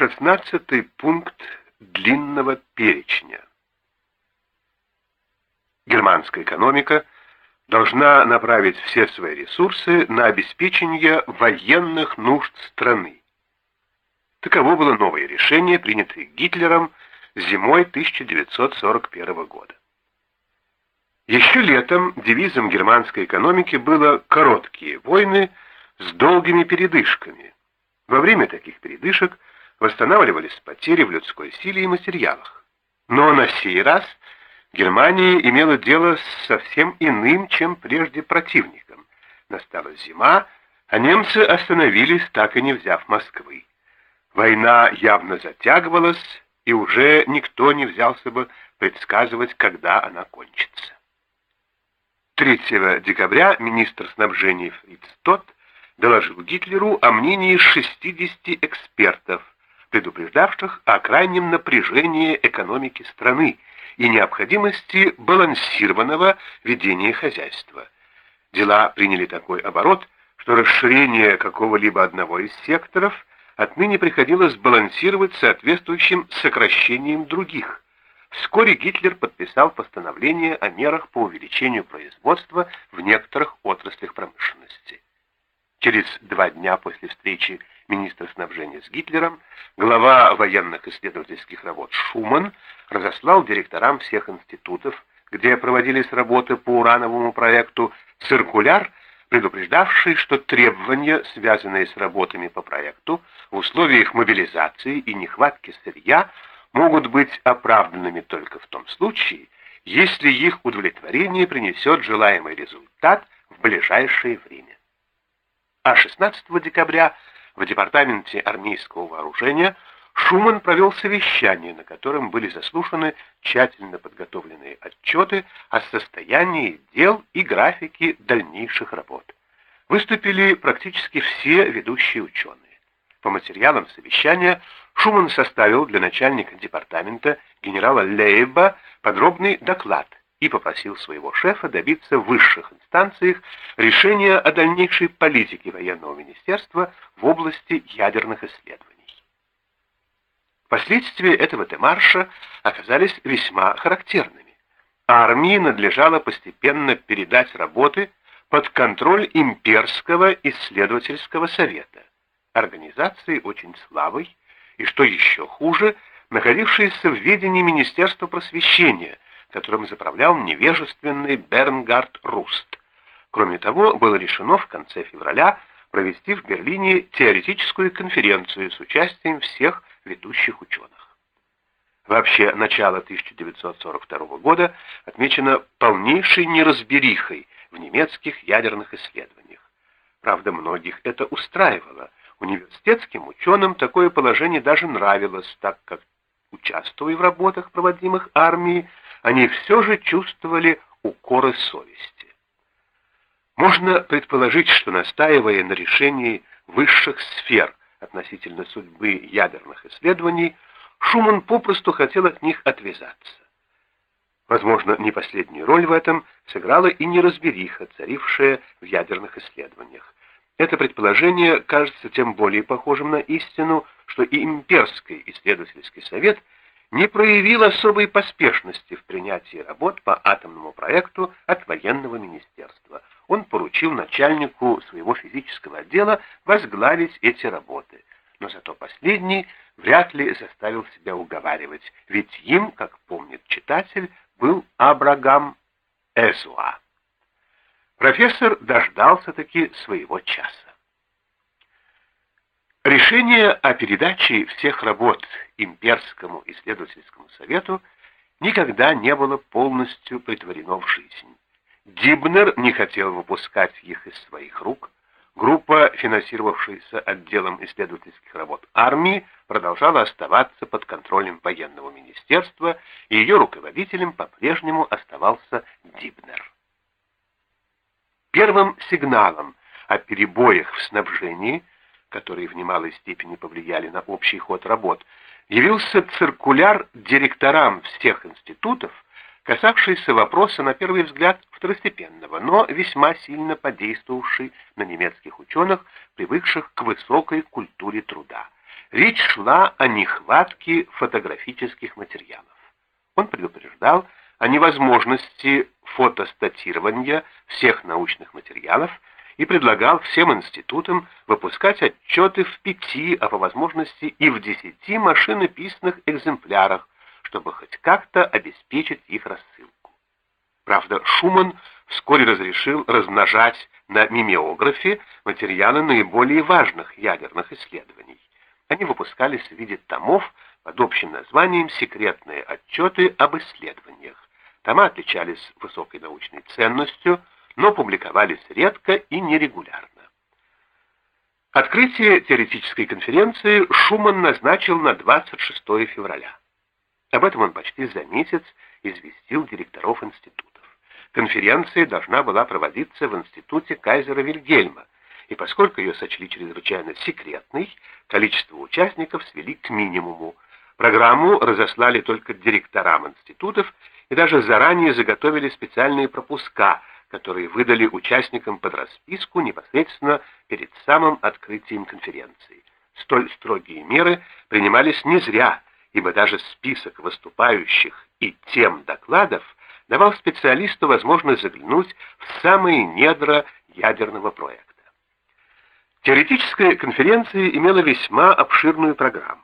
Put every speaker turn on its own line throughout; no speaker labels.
Шестнадцатый пункт длинного перечня. Германская экономика должна направить все свои ресурсы на обеспечение военных нужд страны. Таково было новое решение, принятое Гитлером зимой 1941 года. Еще летом девизом германской экономики было «короткие войны с долгими передышками». Во время таких передышек восстанавливались потери в людской силе и материалах. Но на сей раз Германия имела дело с совсем иным, чем прежде противником. Настала зима, а немцы остановились, так и не взяв Москвы. Война явно затягивалась, и уже никто не взялся бы предсказывать, когда она кончится. 3 декабря министр снабжения Фриц Тот доложил Гитлеру о мнении 60 экспертов, предупреждавших о крайнем напряжении экономики страны и необходимости балансированного ведения хозяйства. Дела приняли такой оборот, что расширение какого-либо одного из секторов отныне приходилось балансировать соответствующим сокращением других. Вскоре Гитлер подписал постановление о мерах по увеличению производства в некоторых отраслях промышленности. Через два дня после встречи министра снабжения с Гитлером, глава военных исследовательских работ Шуман разослал директорам всех институтов, где проводились работы по урановому проекту, циркуляр, предупреждавший, что требования, связанные с работами по проекту, в условиях мобилизации и нехватки сырья, могут быть оправданными только в том случае, если их удовлетворение принесет желаемый результат в ближайшее время. А 16 декабря в Департаменте армейского вооружения Шуман провел совещание, на котором были заслушаны тщательно подготовленные отчеты о состоянии дел и графике дальнейших работ. Выступили практически все ведущие ученые. По материалам совещания Шуман составил для начальника департамента генерала Лейба подробный доклад и попросил своего шефа добиться в высших инстанциях решения о дальнейшей политике военного министерства в области ядерных исследований. Последствия этого демарша оказались весьма характерными. Армии надлежало постепенно передать работы под контроль Имперского исследовательского совета, организации очень слабой и, что еще хуже, находившейся в ведении Министерства просвещения – которым заправлял невежественный Бернгард Руст. Кроме того, было решено в конце февраля провести в Берлине теоретическую конференцию с участием всех ведущих ученых. Вообще, начало 1942 года отмечено полнейшей неразберихой в немецких ядерных исследованиях. Правда, многих это устраивало. Университетским ученым такое положение даже нравилось, так как, участвуя в работах, проводимых армией, они все же чувствовали укоры совести. Можно предположить, что настаивая на решении высших сфер относительно судьбы ядерных исследований, Шуман попросту хотел от них отвязаться. Возможно, не последнюю роль в этом сыграла и неразбериха, царившая в ядерных исследованиях. Это предположение кажется тем более похожим на истину, что и имперский исследовательский совет – не проявил особой поспешности в принятии работ по атомному проекту от военного министерства. Он поручил начальнику своего физического отдела возглавить эти работы. Но зато последний вряд ли заставил себя уговаривать, ведь им, как помнит читатель, был Абрагам Эзуа. Профессор дождался-таки своего часа. Решение о передаче всех работ Имперскому исследовательскому совету никогда не было полностью притворено в жизнь. Дибнер не хотел выпускать их из своих рук. Группа, финансировавшаяся отделом исследовательских работ армии, продолжала оставаться под контролем военного министерства, и ее руководителем по-прежнему оставался Дибнер. Первым сигналом о перебоях в снабжении – которые в немалой степени повлияли на общий ход работ, явился циркуляр директорам всех институтов, касавшийся вопроса, на первый взгляд, второстепенного, но весьма сильно подействовавший на немецких ученых, привыкших к высокой культуре труда. Речь шла о нехватке фотографических материалов. Он предупреждал о невозможности фотостатирования всех научных материалов и предлагал всем институтам выпускать отчеты в пяти, а по возможности и в десяти машинописных экземплярах, чтобы хоть как-то обеспечить их рассылку. Правда, Шуман вскоре разрешил размножать на мимеографе материалы наиболее важных ядерных исследований. Они выпускались в виде томов под общим названием «Секретные отчеты об исследованиях». Тома отличались высокой научной ценностью, но публиковались редко и нерегулярно. Открытие теоретической конференции Шуман назначил на 26 февраля. Об этом он почти за месяц известил директоров институтов. Конференция должна была проводиться в институте Кайзера Вильгельма, и поскольку ее сочли чрезвычайно секретной, количество участников свели к минимуму. Программу разослали только директорам институтов и даже заранее заготовили специальные пропуска, которые выдали участникам под расписку непосредственно перед самым открытием конференции. Столь строгие меры принимались не зря, ибо даже список выступающих и тем докладов давал специалисту возможность заглянуть в самые недра ядерного проекта. Теоретическая конференция имела весьма обширную программу.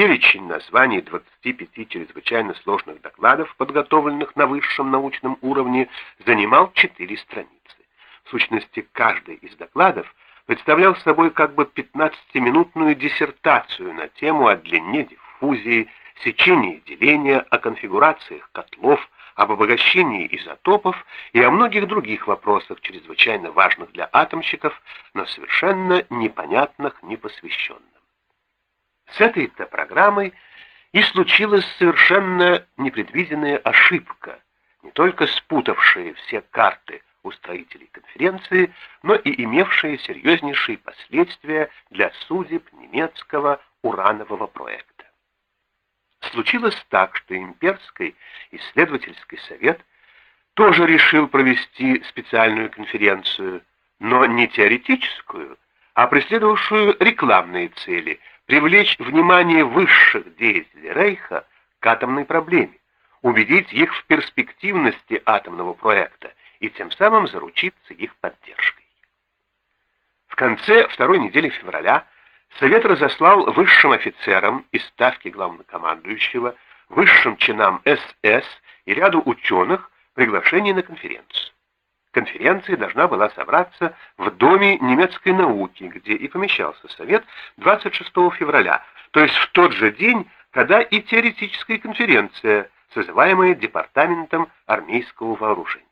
Перечень названий 25 чрезвычайно сложных докладов, подготовленных на высшем научном уровне, занимал 4 страницы. В сущности, каждый из докладов представлял собой как бы 15-минутную диссертацию на тему о длине диффузии, сечении деления, о конфигурациях котлов, об обогащении изотопов и о многих других вопросах, чрезвычайно важных для атомщиков, но совершенно непонятных непосвященным. С этой-то программой и случилась совершенно непредвиденная ошибка, не только спутавшая все карты устроителей конференции, но и имевшая серьезнейшие последствия для судеб немецкого уранового проекта. Случилось так, что имперский исследовательский совет тоже решил провести специальную конференцию, но не теоретическую, а преследовавшую рекламные цели, привлечь внимание высших деятелей Рейха к атомной проблеме, убедить их в перспективности атомного проекта и тем самым заручиться их поддержкой. В конце второй недели февраля Совет разослал высшим офицерам из ставки главнокомандующего, высшим чинам СС и ряду ученых приглашение на конференцию. Конференция должна была собраться в Доме немецкой науки, где и помещался Совет 26 февраля, то есть в тот же день, когда и теоретическая конференция, созываемая Департаментом армейского вооружения.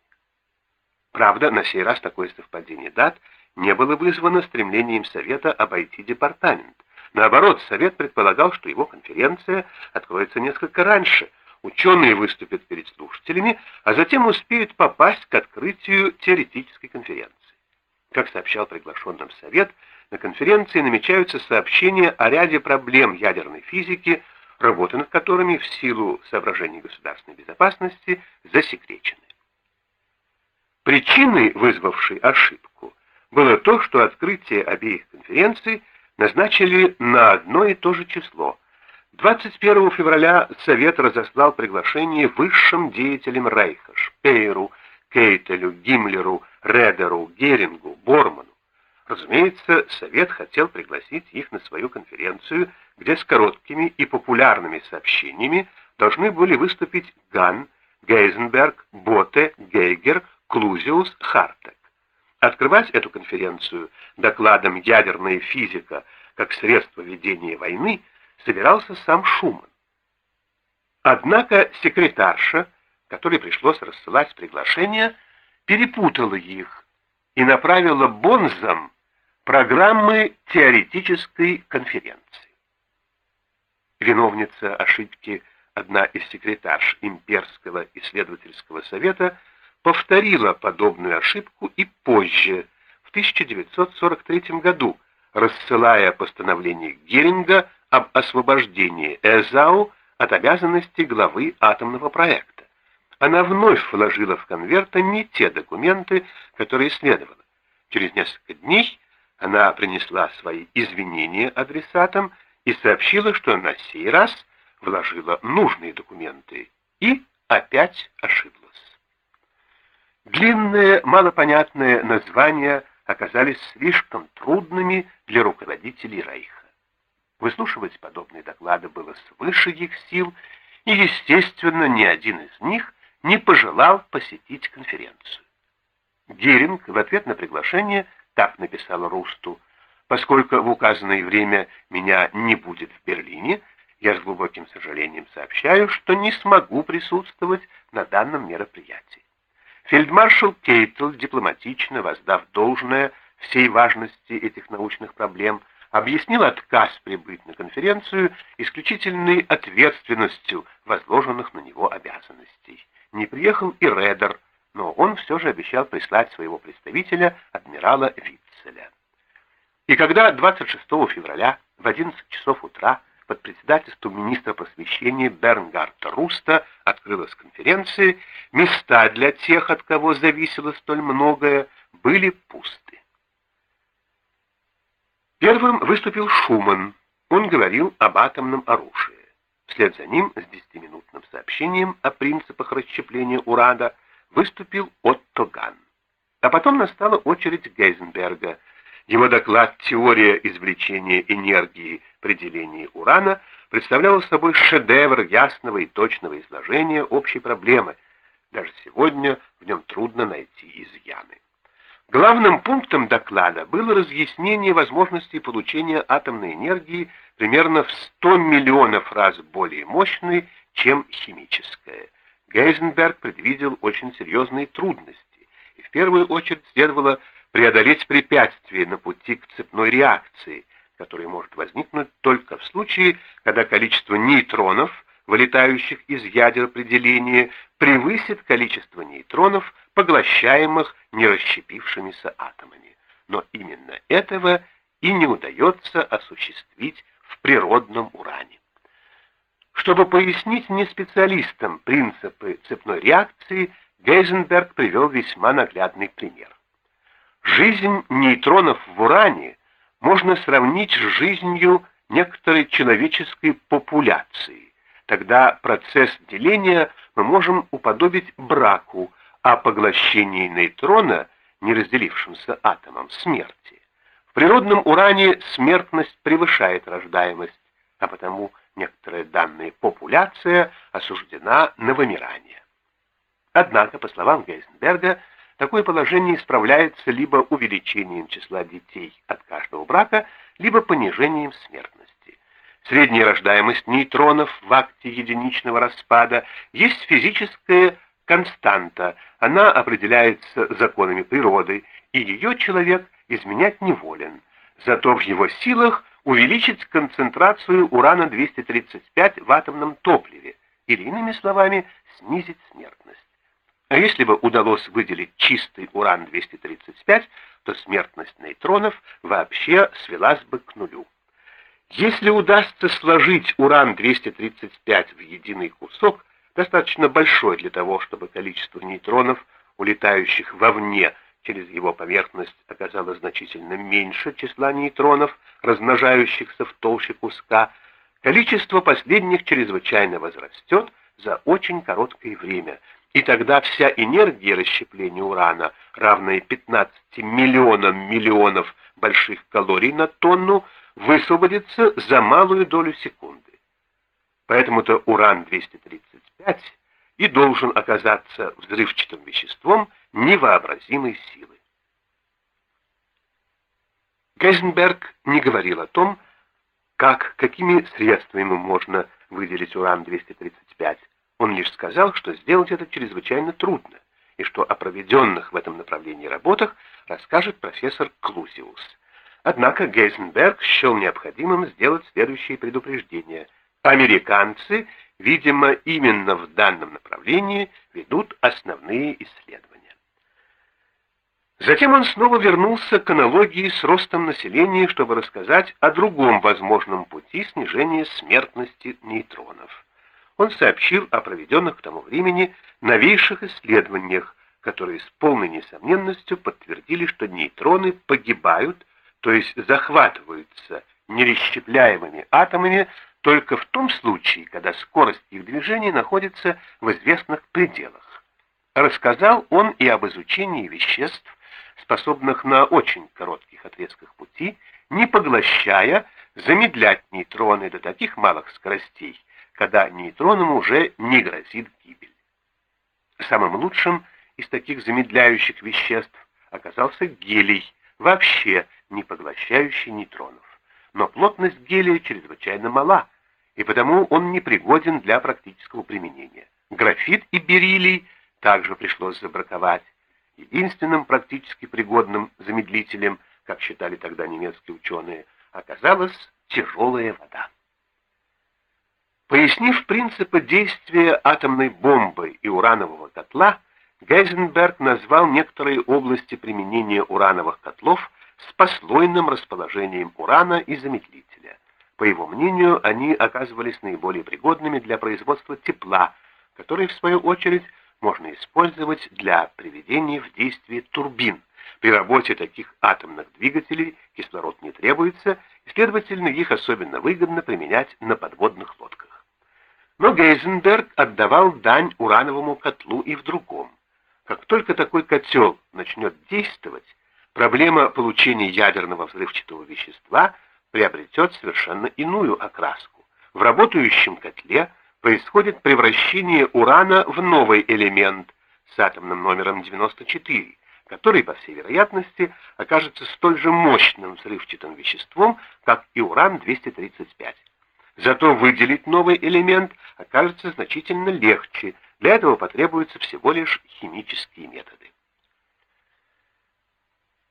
Правда, на сей раз такое совпадение дат не было вызвано стремлением Совета обойти департамент. Наоборот, Совет предполагал, что его конференция откроется несколько раньше. Ученые выступят перед слушателями, а затем успеют попасть к открытию теоретической конференции. Как сообщал приглашенным Совет, на конференции намечаются сообщения о ряде проблем ядерной физики, работы над которыми в силу соображений государственной безопасности засекречены. Причиной, вызвавшей ошибку, было то, что открытие обеих конференций назначили на одно и то же число. 21 февраля Совет разослал приглашение высшим деятелям Рейха, Шпейеру, Кейтелю, Гиммлеру, Редеру, Герингу, Борману. Разумеется, Совет хотел пригласить их на свою конференцию, где с короткими и популярными сообщениями должны были выступить Ган, Гейзенберг, Боте, Гейгер, Клузиус, Хартек. Открывать эту конференцию докладом «Ядерная физика как средство ведения войны» собирался сам Шуман. Однако секретарша, которой пришлось рассылать приглашения, перепутала их и направила Бонзам программы теоретической конференции. Виновница ошибки, одна из секретарш Имперского исследовательского совета, повторила подобную ошибку и позже, в 1943 году, рассылая постановление Геринга об освобождении Эзау от обязанностей главы атомного проекта. Она вновь вложила в конверты не те документы, которые следовало. Через несколько дней она принесла свои извинения адресатам и сообщила, что на сей раз вложила нужные документы и опять ошиблась. Длинные, малопонятные названия оказались слишком трудными для руководителей Рейха. Выслушивать подобные доклады было свыше их сил, и, естественно, ни один из них не пожелал посетить конференцию. Геринг в ответ на приглашение так написал Русту, «Поскольку в указанное время меня не будет в Берлине, я с глубоким сожалением сообщаю, что не смогу присутствовать на данном мероприятии. Фельдмаршал Кейтл, дипломатично воздав должное всей важности этих научных проблем, объяснил отказ прибыть на конференцию исключительной ответственностью возложенных на него обязанностей. Не приехал и Редер, но он все же обещал прислать своего представителя, адмирала Витцеля. И когда 26 февраля в 11 часов утра под председательством министра просвещения Бернгарта Руста открылась конференция, места для тех, от кого зависело столь многое, были пусты. Первым выступил Шуман. Он говорил об атомном оружии. Вслед за ним с десятиминутным сообщением о принципах расщепления урана выступил Отто Ган. А потом настала очередь Гейзенберга – его доклад «Теория извлечения энергии при делении урана» представлял собой шедевр ясного и точного изложения общей проблемы. Даже сегодня в нем трудно найти изъяны. Главным пунктом доклада было разъяснение возможностей получения атомной энергии примерно в 100 миллионов раз более мощной, чем химическая. Гейзенберг предвидел очень серьезные трудности, и в первую очередь следовало преодолеть препятствие на пути к цепной реакции, которая может возникнуть только в случае, когда количество нейтронов, вылетающих из ядер определения, превысит количество нейтронов, поглощаемых нерасщепившимися атомами. Но именно этого и не удается осуществить в природном уране. Чтобы пояснить неспециалистам принципы цепной реакции, Гейзенберг привел весьма наглядный пример. Жизнь нейтронов в уране можно сравнить с жизнью некоторой человеческой популяции. Тогда процесс деления мы можем уподобить браку, а поглощение нейтрона, не разделившимся атомом, смерти. В природном уране смертность превышает рождаемость, а потому некоторая данная популяция осуждена на вымирание. Однако, по словам Гейзенберга, Такое положение исправляется либо увеличением числа детей от каждого брака, либо понижением смертности. Средняя рождаемость нейтронов в акте единичного распада есть физическая константа, она определяется законами природы, и ее человек изменять не волен. Зато в его силах увеличить концентрацию урана-235 в атомном топливе, или, иными словами, снизить смертность. А если бы удалось выделить чистый уран-235, то смертность нейтронов вообще свелась бы к нулю. Если удастся сложить уран-235 в единый кусок, достаточно большой для того, чтобы количество нейтронов, улетающих вовне через его поверхность, оказалось значительно меньше числа нейтронов, размножающихся в толще куска, количество последних чрезвычайно возрастет за очень короткое время – и тогда вся энергия расщепления урана, равная 15 миллионам миллионов больших калорий на тонну, высвободится за малую долю секунды. Поэтому-то уран-235 и должен оказаться взрывчатым веществом невообразимой силы. Гейзенберг не говорил о том, как, какими средствами можно выделить уран-235, он лишь сказал, что сделать это чрезвычайно трудно, и что о проведенных в этом направлении работах расскажет профессор Клузиус. Однако Гейзенберг счел необходимым сделать следующие предупреждения. Американцы, видимо, именно в данном направлении ведут основные исследования. Затем он снова вернулся к аналогии с ростом населения, чтобы рассказать о другом возможном пути снижения смертности нейтронов он сообщил о проведенных к тому времени новейших исследованиях, которые с полной несомненностью подтвердили, что нейтроны погибают, то есть захватываются нерасщепляемыми атомами только в том случае, когда скорость их движения находится в известных пределах. Рассказал он и об изучении веществ, способных на очень коротких отрезках пути, не поглощая, замедлять нейтроны до таких малых скоростей, когда нейтронам уже не грозит гибель. Самым лучшим из таких замедляющих веществ оказался гелий, вообще не поглощающий нейтронов. Но плотность гелия чрезвычайно мала, и потому он непригоден для практического применения. Графит и бериллий также пришлось забраковать. Единственным практически пригодным замедлителем, как считали тогда немецкие ученые, оказалась тяжелая вода. Пояснив принципы действия атомной бомбы и уранового котла, Гейзенберг назвал некоторые области применения урановых котлов с послойным расположением урана и замедлителя. По его мнению, они оказывались наиболее пригодными для производства тепла, который, в свою очередь, можно использовать для приведения в действие турбин. При работе таких атомных двигателей кислород не требуется, и, следовательно, их особенно выгодно применять на подводных лодках. Но Гейзенберг отдавал дань урановому котлу и в другом. Как только такой котел начнет действовать, проблема получения ядерного взрывчатого вещества приобретет совершенно иную окраску. В работающем котле происходит превращение урана в новый элемент с атомным номером 94, который, по всей вероятности, окажется столь же мощным взрывчатым веществом, как и уран-235. Зато выделить новый элемент окажется значительно легче, для этого потребуются всего лишь химические методы.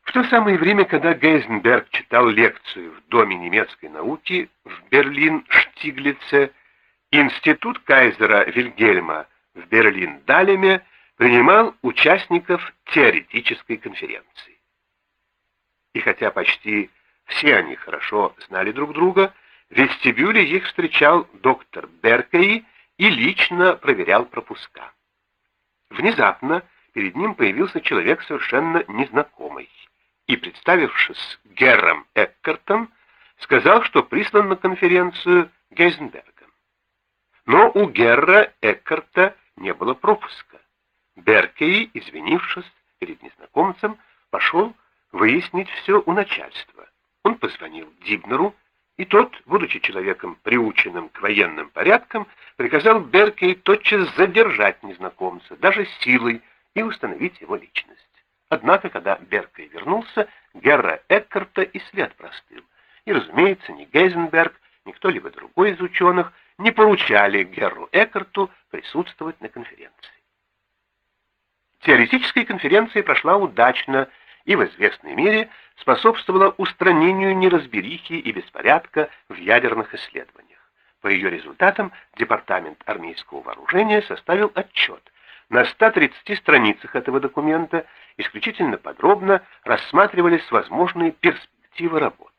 В то самое время, когда Гейзенберг читал лекцию в Доме немецкой науки в Берлин-Штиглице, Институт кайзера Вильгельма в Берлин-Далеме принимал участников теоретической конференции. И хотя почти все они хорошо знали друг друга, в вестибюле их встречал доктор Беркей и лично проверял пропуска. Внезапно перед ним появился человек совершенно незнакомый и, представившись Герром Эккартом, сказал, что прислан на конференцию Гейзенбергом. Но у Герра Эккарта не было пропуска. Беркей, извинившись перед незнакомцем, пошел выяснить все у начальства. Он позвонил Дибнеру, и тот, будучи человеком, приученным к военным порядкам, приказал Беркей тотчас задержать незнакомца, даже силой, и установить его личность. Однако, когда Беркей вернулся, Герра Эккарта и след простыл. И, разумеется, ни Гейзенберг, ни кто-либо другой из ученых не поручали Герру Эккарту присутствовать на конференции. Теоретическая конференция прошла удачно и в известной мере способствовала устранению неразберихи и беспорядка в ядерных исследованиях. По ее результатам Департамент армейского вооружения составил отчет. На 130 страницах этого документа исключительно подробно рассматривались возможные перспективы работ.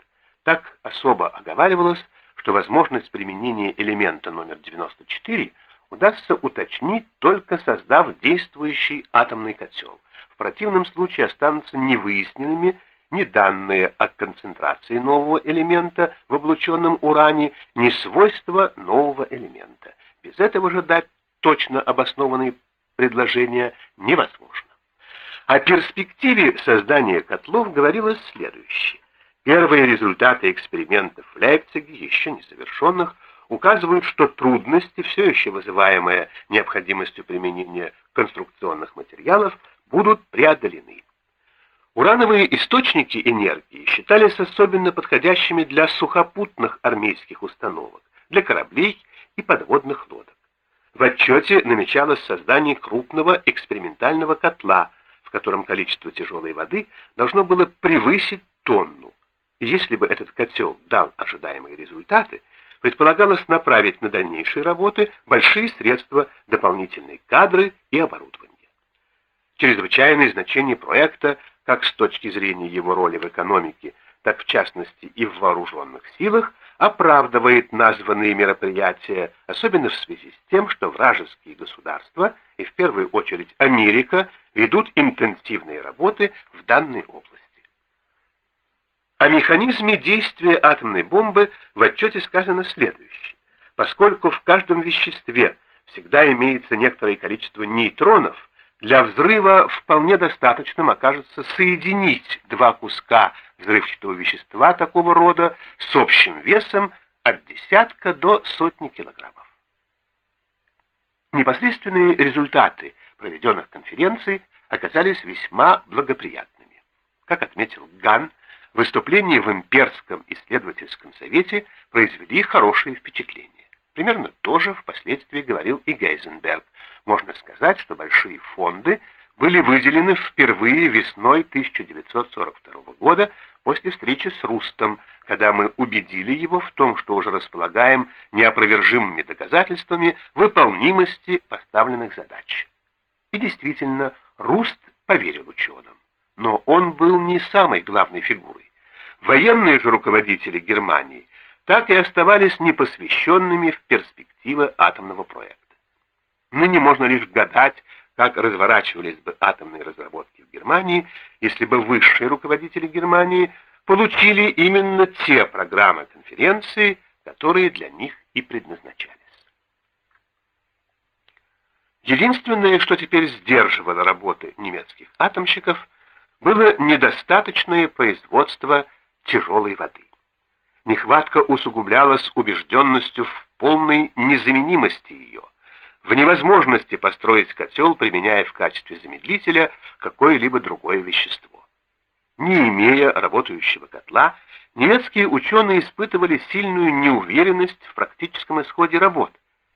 Так особо оговаривалось, что возможность применения элемента номер 94 удастся уточнить, только создав действующий атомный котел. Противном случае останутся невыясненными ни данные о концентрации нового элемента в облученном уране, ни свойства нового элемента. Без этого же дать точно обоснованные предложения невозможно. О перспективе создания котлов говорилось следующее. Первые результаты экспериментов в Лейпциге, еще не завершенных, указывают, что трудности, все еще вызываемые необходимостью применения конструкционных материалов, будут преодолены. Урановые источники энергии считались особенно подходящими для сухопутных армейских установок, для кораблей и подводных лодок. В отчете намечалось создание крупного экспериментального котла, в котором количество тяжелой воды должно было превысить тонну. Если бы этот котел дал ожидаемые результаты, предполагалось направить на дальнейшие работы большие средства, дополнительные кадры и оборудование. Чрезвычайное значение проекта, как с точки зрения его роли в экономике, так в частности и в вооруженных силах, оправдывает названные мероприятия, особенно в связи с тем, что вражеские государства, и в первую очередь Америка, ведут интенсивные работы в данной области. О механизме действия атомной бомбы в отчете сказано следующее. Поскольку в каждом веществе всегда имеется некоторое количество нейтронов, для взрыва вполне достаточным окажется соединить два куска взрывчатого вещества такого рода с общим весом от десятка до сотни килограммов. Непосредственные результаты проведенных конференций оказались весьма благоприятными. Как отметил Ган, выступления в Имперском исследовательском совете произвели хорошее впечатление. Примерно то же впоследствии говорил и Гейзенберг. Можно сказать, что большие фонды были выделены впервые весной 1942 года после встречи с Рустом, когда мы убедили его в том, что уже располагаем неопровержимыми доказательствами выполнимости поставленных задач. И действительно, Руст поверил ученым. Но он был не самой главной фигурой. Военные же руководители Германии так и оставались непосвященными в перспективы атомного проекта. Ныне можно лишь гадать, как разворачивались бы атомные разработки в Германии, если бы высшие руководители Германии получили именно те программы конференции, которые для них и предназначались. Единственное, что теперь сдерживало работы немецких атомщиков, было недостаточное производство тяжелой воды. Нехватка усугублялась убежденностью в полной незаменимости ее – в невозможности построить котел, применяя в качестве замедлителя какое-либо другое вещество. Не имея работающего котла, немецкие ученые испытывали сильную неуверенность в практическом исходе работ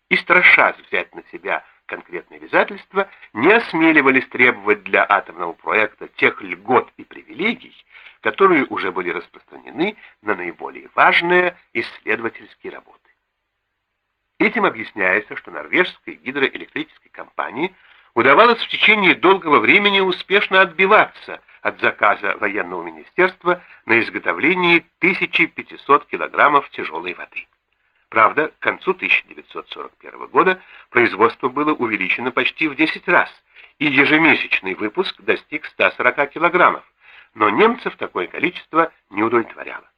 и, страшась взять на себя конкретные обязательства, не осмеливались требовать для атомного проекта тех льгот и привилегий, которые уже были распространены на наиболее важные исследовательские работы. Этим объясняется, что норвежской гидроэлектрической компании удавалось в течение долгого времени успешно отбиваться от заказа военного министерства на изготовление 1500 килограммов тяжелой воды. Правда, к концу 1941 года производство было увеличено почти в 10 раз, и ежемесячный выпуск достиг 140 килограммов, но немцев такое количество не удовлетворяло.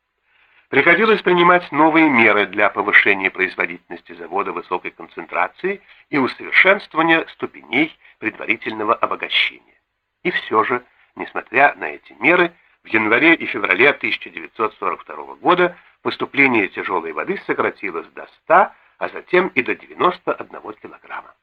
Приходилось принимать новые меры для повышения производительности завода высокой концентрации и усовершенствования ступеней предварительного обогащения. И все же, несмотря на эти меры, в январе и феврале 1942 года поступление тяжелой воды сократилось до 100, а затем и до 91 килограмма.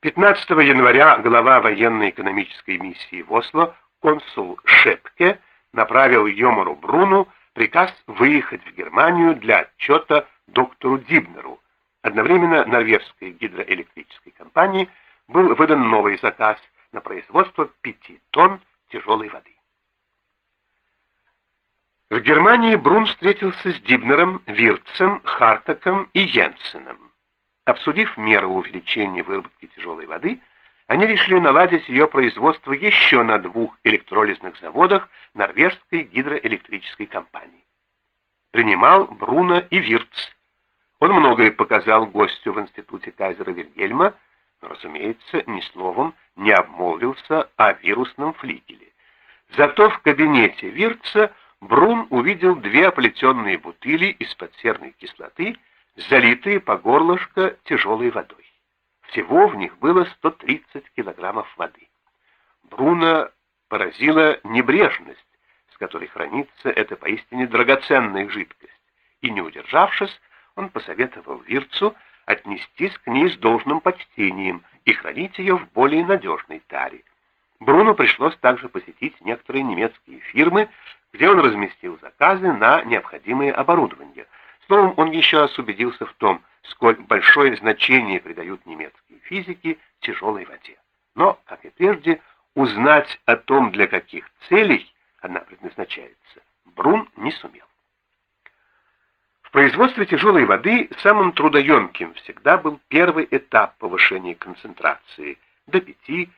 15 января глава военной экономической миссии в Осло, консул Шепке, направил Йомару Бруну приказ выехать в Германию для отчета доктору Дибнеру. Одновременно норвежской гидроэлектрической компании был выдан новый заказ на производство 5 тонн тяжелой воды. В Германии Брун встретился с Дибнером, Вирцем, Хартаком и Йенсеном. Обсудив меры увеличения выработки тяжелой воды, они решили наладить ее производство еще на двух электролизных заводах норвежской гидроэлектрической компании. Принимал Бруно и Вирц. Он многое показал гостю в институте Кайзера Вильгельма, но, разумеется, ни словом не обмолвился о вирусном флигеле. Зато в кабинете Вирца Брун увидел две оплетенные бутыли из-под серной кислоты, залитые по горлышко тяжелой водой. Всего в них было 130 килограммов воды. Бруно поразила небрежность, с которой хранится эта поистине драгоценная жидкость, и, не удержавшись, он посоветовал Вирцу отнестись к ней с должным почтением и хранить ее в более надежной таре. Бруно пришлось также посетить некоторые немецкие фирмы, где он разместил заказы на необходимое оборудование. Словом, он еще раз убедился в том, сколь большое значение придают немецкие физики тяжелой воде. Но, как и прежде, узнать о том, для каких целей она предназначается, Брун не сумел. В производстве тяжелой воды самым трудоемким всегда был первый этап повышения концентрации до 5-10%.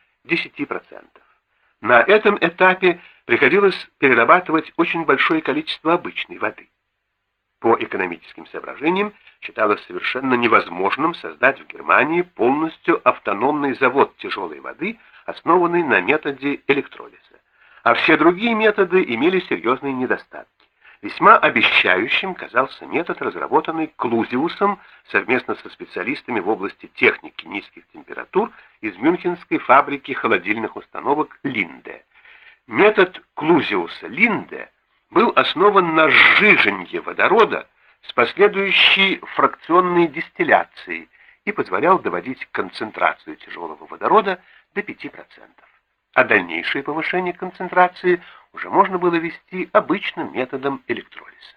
На этом этапе приходилось перерабатывать очень большое количество обычной воды. По экономическим соображениям считалось совершенно невозможным создать в Германии полностью автономный завод тяжелой воды, основанный на методе электролиза. А все другие методы имели серьезные недостатки. Весьма обещающим казался метод, разработанный Клузиусом совместно со специалистами в области техники низких температур из мюнхенской фабрики холодильных установок Линде. Метод Клузиуса-Линде был основан на сжижении водорода с последующей фракционной дистилляцией и позволял доводить концентрацию тяжелого водорода до 5%. А дальнейшее повышение концентрации уже можно было вести обычным методом электролиза.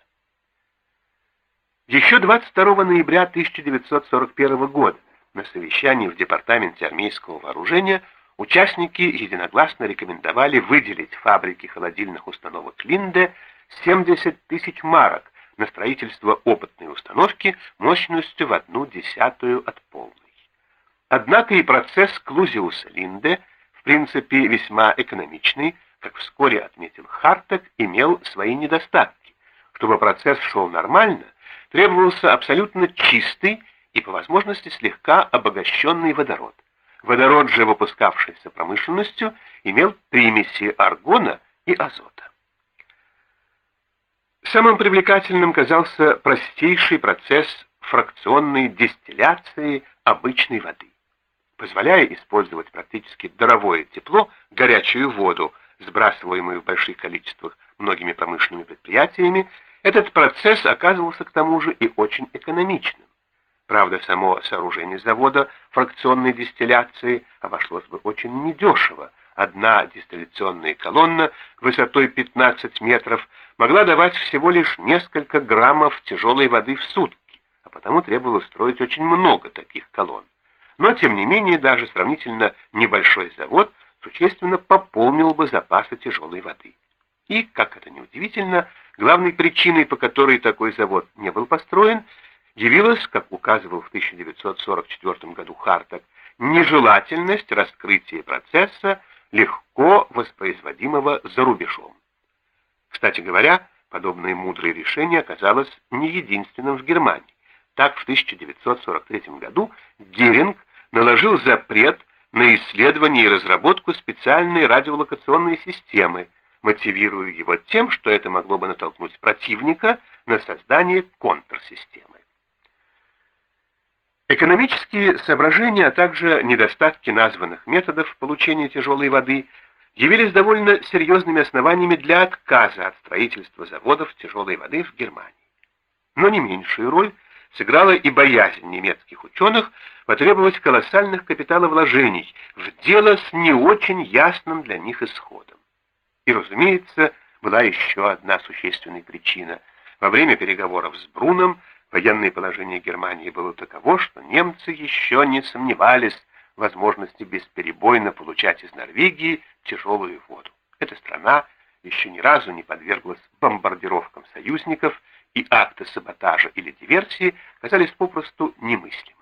Еще 22 ноября 1941 года на совещании в Департаменте армейского вооружения участники единогласно рекомендовали выделить фабрике холодильных установок Линде 70 тысяч марок на строительство опытной установки мощностью в одну десятую от полной. Однако и процесс Клузиуса Линде, в принципе весьма экономичный, как вскоре отметил Хартек, имел свои недостатки. Чтобы процесс шел нормально, требовался абсолютно чистый и, по возможности, слегка обогащенный водород. Водород же, выпускавшийся промышленностью, имел примеси аргона и азота. Самым привлекательным казался простейший процесс фракционной дистилляции обычной воды. Позволяя использовать практически даровое тепло, горячую воду, сбрасываемую в больших количествах многими промышленными предприятиями, этот процесс оказывался к тому же и очень экономичным. Правда, само сооружение завода фракционной дистилляции обошлось бы очень недешево. Одна дистилляционная колонна высотой 15 метров могла давать всего лишь несколько граммов тяжелой воды в сутки, а потому требовалось строить очень много таких колонн. Но, тем не менее, даже сравнительно небольшой завод существенно пополнил бы запасы тяжелой воды. И, как это ни удивительно, главной причиной, по которой такой завод не был построен, явилась, как указывал в 1944 году Хартак, нежелательность раскрытия процесса, легко воспроизводимого за рубежом. Кстати говоря, подобное мудрое решение оказалось не единственным в Германии. Так, в 1943 году Геринг наложил запрет на исследование и разработку специальной радиолокационной системы, мотивируя его тем, что это могло бы натолкнуть противника на создание контрсистемы. Экономические соображения, а также недостатки названных методов получения тяжелой воды явились довольно серьезными основаниями для отказа от строительства заводов тяжелой воды в Германии. Но не меньшую роль сыграла и боязнь немецких ученых потребовать колоссальных капиталовложений в дело с не очень ясным для них исходом. И, разумеется, была еще одна существенная причина. Во время переговоров с Бруном военное положение Германии было таково, что немцы еще не сомневались в возможности бесперебойно получать из Норвегии тяжелую воду. Эта страна еще ни разу не подверглась бомбардировкам союзников и акты саботажа или диверсии казались попросту немыслимыми.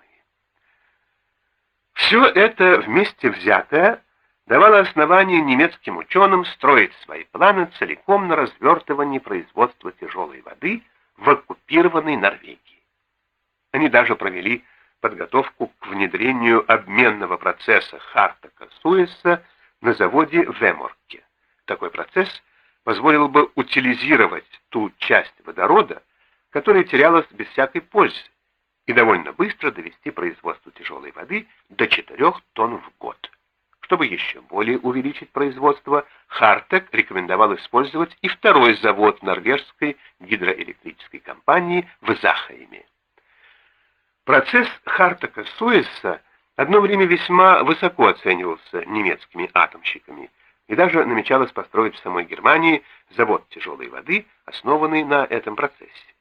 Все это вместе взятое давало основание немецким ученым строить свои планы целиком на развертывании производства тяжелой воды в оккупированной Норвегии. Они даже провели подготовку к внедрению обменного процесса Хартака-Суэса на заводе в Эморке. Такой процесс позволил бы утилизировать ту часть водорода, которая терялась без всякой пользы, и довольно быстро довести производство тяжелой воды до 4 тонн в год. Чтобы еще более увеличить производство, Хартек рекомендовал использовать и второй завод норвежской гидроэлектрической компании в Захайме. Процесс Хартека-Суэса одно время весьма высоко оценивался немецкими атомщиками, и даже намечалось построить в самой Германии завод тяжелой воды, основанный на этом процессе.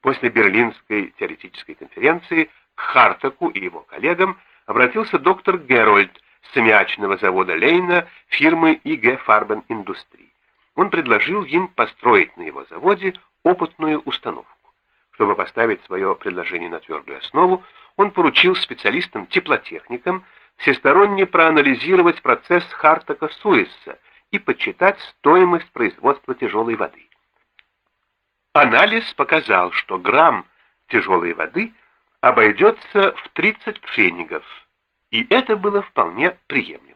После Берлинской теоретической конференции к Хартаку и его коллегам обратился доктор Герольд с аммиачного завода Лейна фирмы IG Farben Industrie. Он предложил им построить на его заводе опытную установку. Чтобы поставить свое предложение на твердую основу, он поручил специалистам-теплотехникам всесторонне проанализировать процесс Хартака-Суэсса и подсчитать стоимость производства тяжелой воды. Анализ показал, что грамм тяжелой воды обойдется в 30 пфенигов, и это было вполне приемлемо.